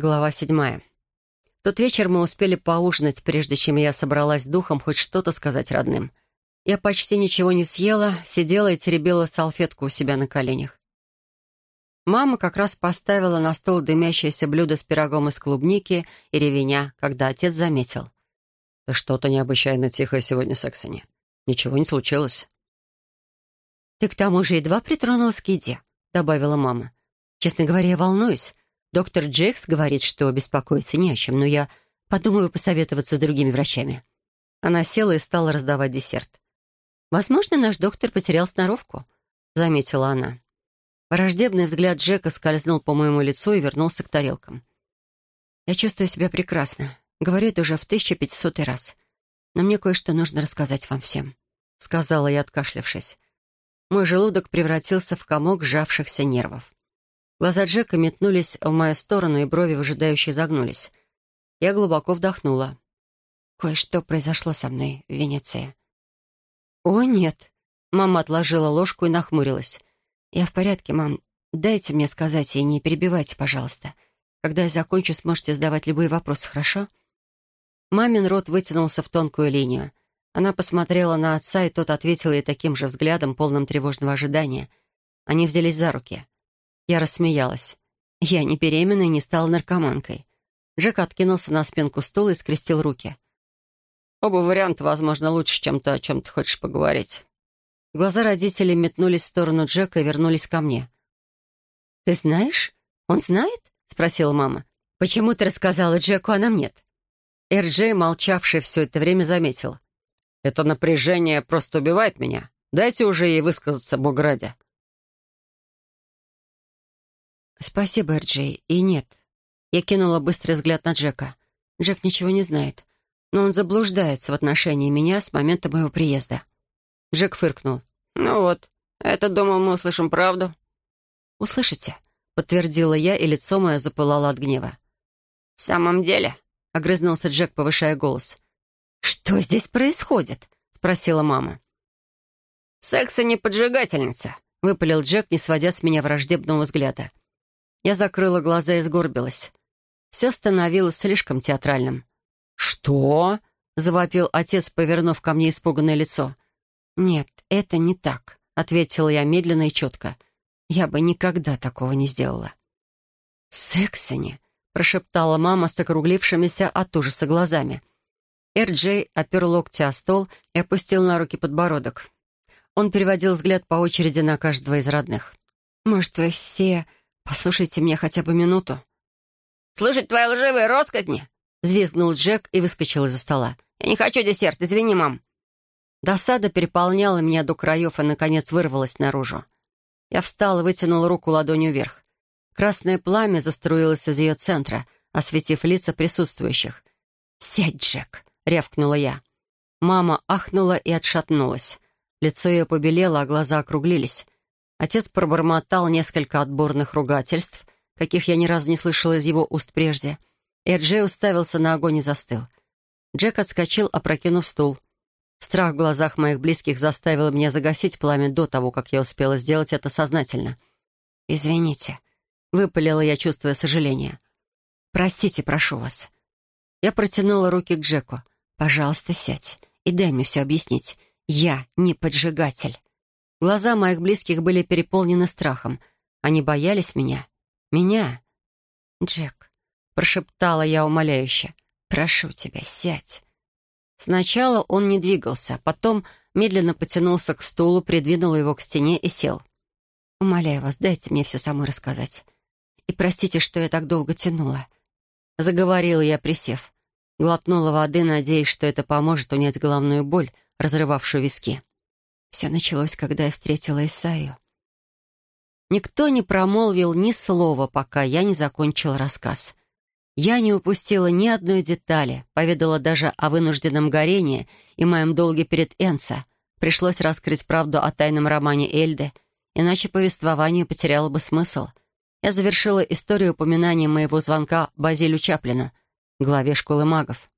Глава седьмая. тот вечер мы успели поужинать, прежде чем я собралась духом хоть что-то сказать родным. Я почти ничего не съела, сидела и теребила салфетку у себя на коленях. Мама как раз поставила на стол дымящееся блюдо с пирогом из клубники и ревеня, когда отец заметил. «Да что-то необычайно тихое сегодня, Сексони. Ничего не случилось». «Ты к тому же едва притронулась к еде», — добавила мама. «Честно говоря, я волнуюсь. Доктор Джекс говорит, что беспокоиться не о чем, но я подумаю посоветоваться с другими врачами». Она села и стала раздавать десерт. «Возможно, наш доктор потерял сноровку», — заметила она. Враждебный взгляд Джека скользнул по моему лицу и вернулся к тарелкам. «Я чувствую себя прекрасно. Говорю это уже в 1500 раз. Но мне кое-что нужно рассказать вам всем», — сказала я, откашлявшись. Мой желудок превратился в комок сжавшихся нервов. Глаза Джека метнулись в мою сторону, и брови выжидающие загнулись. Я глубоко вдохнула. «Кое-что произошло со мной в Венеции». «О, нет». Мама отложила ложку и нахмурилась. «Я в порядке, мам. Дайте мне сказать и не перебивайте, пожалуйста. Когда я закончу, сможете задавать любые вопросы, хорошо?» Мамин рот вытянулся в тонкую линию. Она посмотрела на отца, и тот ответил ей таким же взглядом, полным тревожного ожидания. Они взялись за руки. Я рассмеялась. Я не беременна и не стала наркоманкой. Джек откинулся на спинку стула и скрестил руки. «Оба варианта, возможно, лучше, чем то, о чем ты хочешь поговорить». Глаза родителей метнулись в сторону Джека и вернулись ко мне. «Ты знаешь? Он знает?» — спросила мама. «Почему ты рассказала Джеку, а нам нет?» Эр-Джей, молчавший все это время, заметил. «Это напряжение просто убивает меня. Дайте уже ей высказаться, Бог ради». «Спасибо, Эрджей, и нет». Я кинула быстрый взгляд на Джека. Джек ничего не знает, но он заблуждается в отношении меня с момента моего приезда. Джек фыркнул. «Ну вот, это, думал, мы услышим правду». «Услышите?» — подтвердила я, и лицо мое запылало от гнева. «В самом деле?» — огрызнулся Джек, повышая голос. «Что здесь происходит?» — спросила мама. «Секса не поджигательница», — выпалил Джек, не сводя с меня враждебного взгляда. Я закрыла глаза и сгорбилась. Все становилось слишком театральным. «Что?» — завопил отец, повернув ко мне испуганное лицо. «Нет, это не так», — ответила я медленно и четко. «Я бы никогда такого не сделала». «Сексони», — прошептала мама с округлившимися от ужаса глазами. Эр-Джей опер локти о стол и опустил на руки подбородок. Он переводил взгляд по очереди на каждого из родных. «Может, вы все «Послушайте меня хотя бы минуту». «Слышать твои лживые росказни?» — взвизгнул Джек и выскочил из-за стола. «Я не хочу десерт, извини, мам». Досада переполняла меня до краев и, наконец, вырвалась наружу. Я встала, вытянула руку ладонью вверх. Красное пламя заструилось из ее центра, осветив лица присутствующих. «Сядь, Джек!» — рявкнула я. Мама ахнула и отшатнулась. Лицо ее побелело, а глаза округлились. Отец пробормотал несколько отборных ругательств, каких я ни разу не слышала из его уст прежде. И Джей уставился на огонь и застыл. Джек отскочил, опрокинув стул. Страх в глазах моих близких заставил меня загасить пламя до того, как я успела сделать это сознательно. «Извините», — выпалила я, чувствуя сожаление. «Простите, прошу вас». Я протянула руки к Джеку. «Пожалуйста, сядь и дай мне все объяснить. Я не поджигатель». Глаза моих близких были переполнены страхом. Они боялись меня. Меня. «Джек», — прошептала я умоляюще, — «прошу тебя, сядь». Сначала он не двигался, потом медленно потянулся к стулу, придвинул его к стене и сел. «Умоляю вас, дайте мне все самой рассказать. И простите, что я так долго тянула». Заговорила я, присев. Глотнула воды, надеясь, что это поможет унять головную боль, разрывавшую виски. Все началось, когда я встретила Исаю. Никто не промолвил ни слова, пока я не закончил рассказ. Я не упустила ни одной детали, поведала даже о вынужденном горении и моем долге перед Энса. Пришлось раскрыть правду о тайном романе Эльды, иначе повествование потеряло бы смысл. Я завершила историю упоминанием моего звонка Базилю Чаплину, главе школы магов.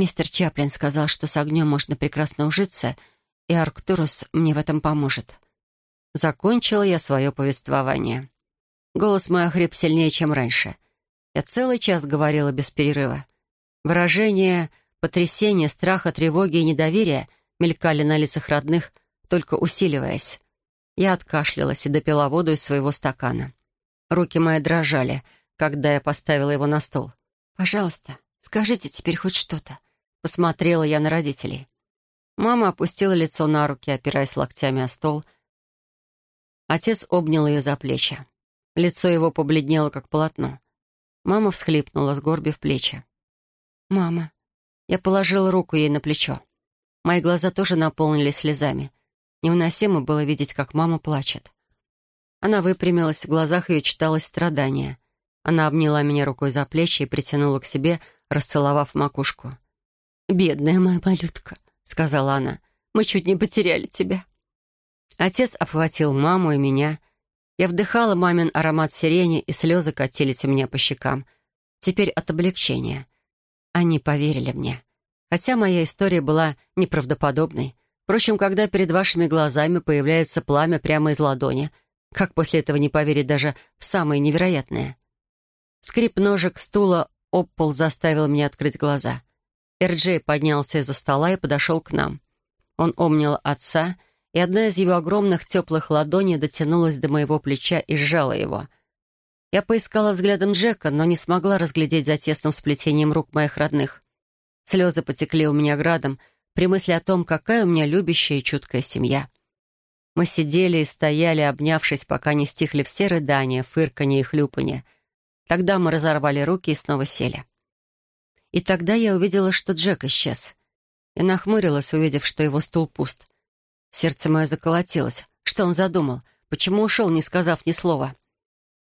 Мистер Чаплин сказал, что с огнем можно прекрасно ужиться, и Арктурус мне в этом поможет. Закончила я свое повествование. Голос мой охрип сильнее, чем раньше. Я целый час говорила без перерыва. Выражения потрясения, страха, тревоги и недоверия мелькали на лицах родных, только усиливаясь. Я откашлялась и допила воду из своего стакана. Руки мои дрожали, когда я поставила его на стол. «Пожалуйста, скажите теперь хоть что-то». Посмотрела я на родителей. Мама опустила лицо на руки, опираясь локтями о стол. Отец обнял ее за плечи. Лицо его побледнело, как полотно. Мама всхлипнула, сгорбив плечи. «Мама». Я положила руку ей на плечо. Мои глаза тоже наполнились слезами. Невыносимо было видеть, как мама плачет. Она выпрямилась, в глазах ее читалось страдание. Она обняла меня рукой за плечи и притянула к себе, расцеловав макушку. «Бедная моя малютка», — сказала она, — «мы чуть не потеряли тебя». Отец обхватил маму и меня. Я вдыхала мамин аромат сирени, и слезы катились у меня по щекам. Теперь от облегчения. Они поверили мне. Хотя моя история была неправдоподобной. Впрочем, когда перед вашими глазами появляется пламя прямо из ладони, как после этого не поверить даже в самое невероятное? Скрип ножек стула об пол заставил меня открыть глаза. Эрджей поднялся из-за стола и подошел к нам. Он обнял отца, и одна из его огромных теплых ладоней дотянулась до моего плеча и сжала его. Я поискала взглядом Джека, но не смогла разглядеть за тесным сплетением рук моих родных. Слезы потекли у меня градом, при мысли о том, какая у меня любящая и чуткая семья. Мы сидели и стояли, обнявшись, пока не стихли все рыдания, фырканье и хлюпанье. Тогда мы разорвали руки и снова сели. И тогда я увидела, что Джек исчез. Я нахмурилась, увидев, что его стул пуст. Сердце мое заколотилось. Что он задумал? Почему ушел, не сказав ни слова?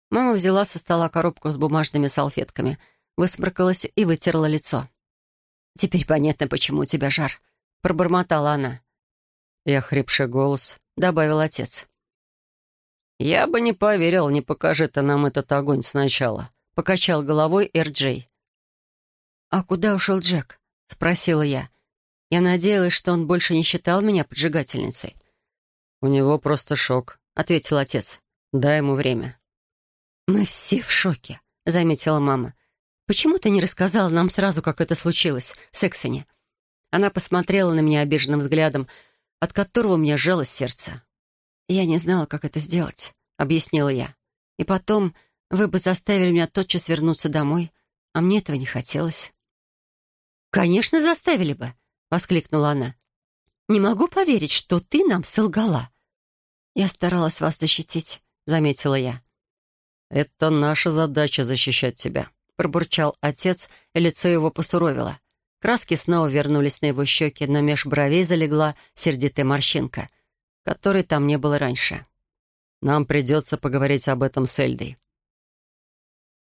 Мама взяла со стола коробку с бумажными салфетками, высморкалась и вытерла лицо. «Теперь понятно, почему у тебя жар пробормотала она. Я хрипший голос, добавил отец. «Я бы не поверил, не покажи ты нам этот огонь сначала», — покачал головой Эрджей. «А куда ушел Джек?» — спросила я. Я надеялась, что он больше не считал меня поджигательницей. «У него просто шок», — ответил отец. «Дай ему время». «Мы все в шоке», — заметила мама. «Почему ты не рассказала нам сразу, как это случилось, Сексоне? Она посмотрела на меня обиженным взглядом, от которого мне сжалось сердце. «Я не знала, как это сделать», — объяснила я. «И потом вы бы заставили меня тотчас вернуться домой, а мне этого не хотелось». «Конечно, заставили бы», — воскликнула она. «Не могу поверить, что ты нам солгала». «Я старалась вас защитить», — заметила я. «Это наша задача — защищать тебя», — пробурчал отец, и лицо его посуровило. Краски снова вернулись на его щеки, но меж бровей залегла сердитая морщинка, которой там не было раньше. «Нам придется поговорить об этом с Эльдой».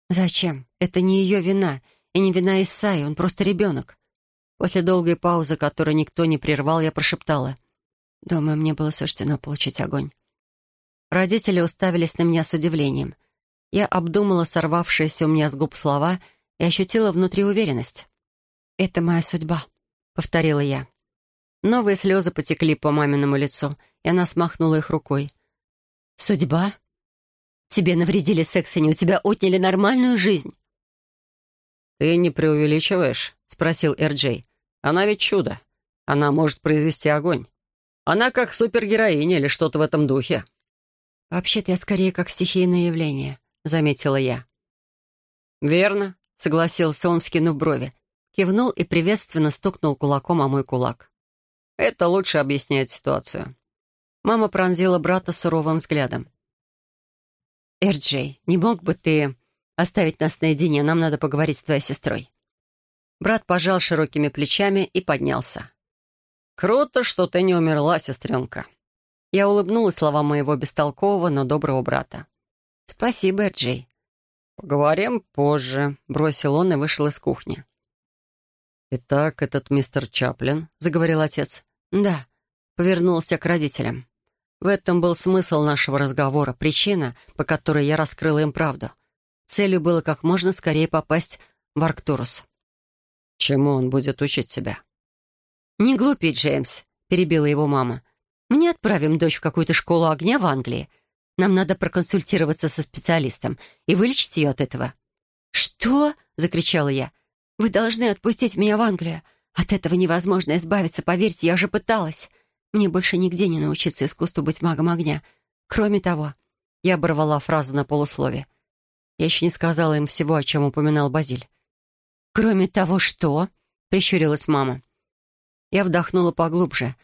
«Зачем? Это не ее вина, и не вина Исаи, он просто ребенок». После долгой паузы, которую никто не прервал, я прошептала. «Думаю, мне было суждено получить огонь». Родители уставились на меня с удивлением. Я обдумала сорвавшиеся у меня с губ слова и ощутила внутри уверенность. «Это моя судьба», — повторила я. Новые слезы потекли по маминому лицу, и она смахнула их рукой. «Судьба? Тебе навредили секс, и у тебя отняли нормальную жизнь». «Ты не преувеличиваешь?» — спросил Эрджей. «Она ведь чудо. Она может произвести огонь. Она как супергероиня или что-то в этом духе». «Вообще-то я скорее как стихийное явление», — заметила я. «Верно», — согласился он, скинув брови кивнул и приветственно стукнул кулаком о мой кулак. «Это лучше объясняет ситуацию». Мама пронзила брата суровым взглядом. «Эрджей, не мог бы ты оставить нас наедине? Нам надо поговорить с твоей сестрой». Брат пожал широкими плечами и поднялся. «Круто, что ты не умерла, сестренка». Я улыбнулась словам моего бестолкового, но доброго брата. «Спасибо, Эрджей». «Поговорим позже», — бросил он и вышел из кухни. «Итак, этот мистер Чаплин», — заговорил отец. «Да», — повернулся к родителям. В этом был смысл нашего разговора, причина, по которой я раскрыла им правду. Целью было как можно скорее попасть в Арктурус. «Чему он будет учить себя?» «Не глупи, Джеймс», — перебила его мама. «Мы не отправим дочь в какую-то школу огня в Англии. Нам надо проконсультироваться со специалистом и вылечить ее от этого». «Что?» — закричала я. «Вы должны отпустить меня в Англию. От этого невозможно избавиться, поверьте, я уже пыталась. Мне больше нигде не научиться искусству быть магом огня. Кроме того...» Я оборвала фразу на полуслове. Я еще не сказала им всего, о чем упоминал Базиль. «Кроме того, что?» — прищурилась мама. Я вдохнула поглубже.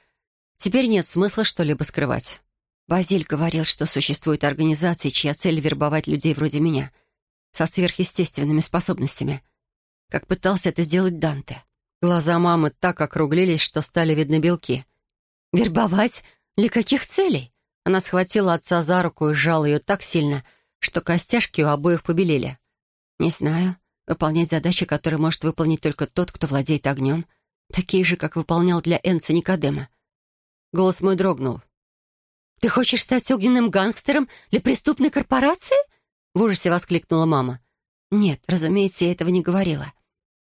Теперь нет смысла что-либо скрывать. Базиль говорил, что существуют организации, чья цель — вербовать людей вроде меня, со сверхъестественными способностями. Как пытался это сделать Данте. Глаза мамы так округлились, что стали видны белки. «Вербовать? Для каких целей?» Она схватила отца за руку и сжала ее так сильно, что костяшки у обоих побелели. «Не знаю. Выполнять задачи, которые может выполнить только тот, кто владеет огнем. Такие же, как выполнял для Энца Никодема». Голос мой дрогнул. «Ты хочешь стать огненным гангстером для преступной корпорации?» В ужасе воскликнула мама. «Нет, разумеется, я этого не говорила».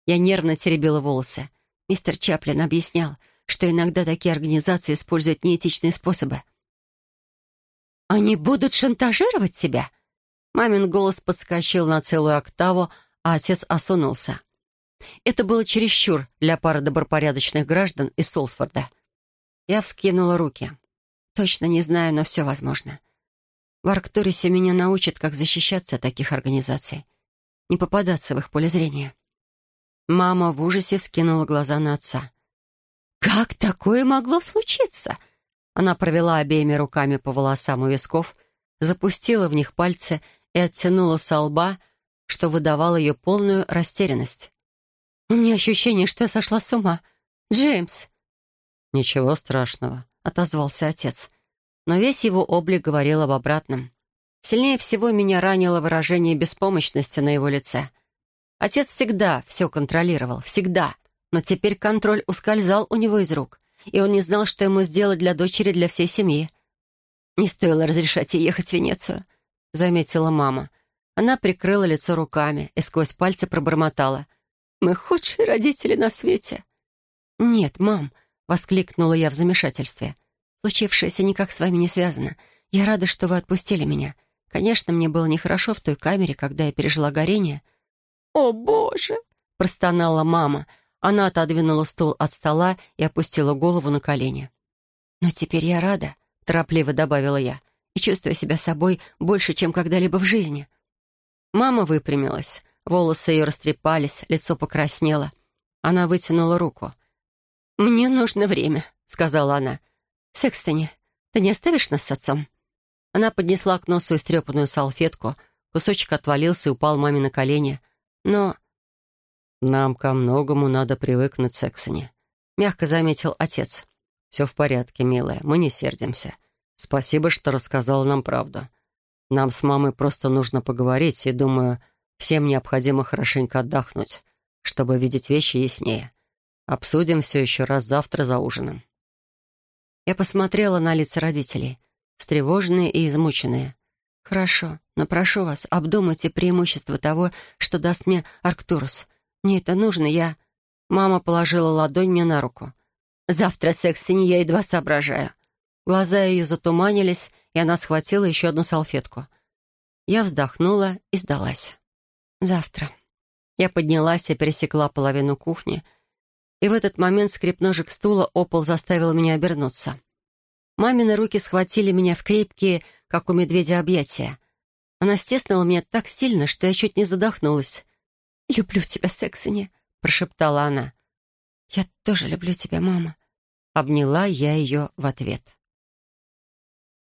Я нервно теребила волосы. Мистер Чаплин объяснял, что иногда такие организации используют неэтичные способы. «Они будут шантажировать тебя?» Мамин голос подскочил на целую октаву, а отец осунулся. Это было чересчур для пары добропорядочных граждан из Солфорда. Я вскинула руки. Точно не знаю, но все возможно. В Арктурисе меня научат, как защищаться от таких организаций. Не попадаться в их поле зрения. Мама в ужасе вскинула глаза на отца. «Как такое могло случиться?» Она провела обеими руками по волосам у висков, запустила в них пальцы и оттянула со лба, что выдавало ее полную растерянность. «У меня ощущение, что я сошла с ума. Джеймс!» «Ничего страшного», — отозвался отец. Но весь его облик говорил об обратном. Сильнее всего меня ранило выражение беспомощности на его лице. Отец всегда все контролировал, всегда. Но теперь контроль ускользал у него из рук, и он не знал, что ему сделать для дочери, для всей семьи. «Не стоило разрешать ей ехать в Венецию», — заметила мама. Она прикрыла лицо руками и сквозь пальцы пробормотала. «Мы худшие родители на свете». «Нет, мам», — воскликнула я в замешательстве. «Случившееся никак с вами не связано. Я рада, что вы отпустили меня. Конечно, мне было нехорошо в той камере, когда я пережила горение». «О, Боже!» — простонала мама. Она отодвинула стул от стола и опустила голову на колени. «Но теперь я рада», — торопливо добавила я, «и чувствую себя собой больше, чем когда-либо в жизни». Мама выпрямилась. Волосы ее растрепались, лицо покраснело. Она вытянула руку. «Мне нужно время», — сказала она. «Секстони, ты не оставишь нас с отцом?» Она поднесла к носу истрепанную салфетку. Кусочек отвалился и упал маме на колени. Но «Нам ко многому надо привыкнуть, Сексони», — мягко заметил отец. «Все в порядке, милая, мы не сердимся. Спасибо, что рассказала нам правду. Нам с мамой просто нужно поговорить, и, думаю, всем необходимо хорошенько отдохнуть, чтобы видеть вещи яснее. Обсудим все еще раз завтра за ужином». Я посмотрела на лица родителей, встревоженные и измученные. «Хорошо, но прошу вас, обдумайте преимущество того, что даст мне Арктурус. «Мне это нужно, я...» Мама положила ладонь мне на руку. «Завтра сексе я едва соображаю». Глаза ее затуманились, и она схватила еще одну салфетку. Я вздохнула и сдалась. «Завтра». Я поднялась и пересекла половину кухни, и в этот момент скрип ножек стула о пол заставил меня обернуться. Мамины руки схватили меня в крепкие, как у медведя, объятия. Она стеснула меня так сильно, что я чуть не задохнулась. «Люблю тебя, Сексони», — прошептала она. «Я тоже люблю тебя, мама». Обняла я ее в ответ.